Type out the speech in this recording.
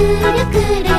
くるくる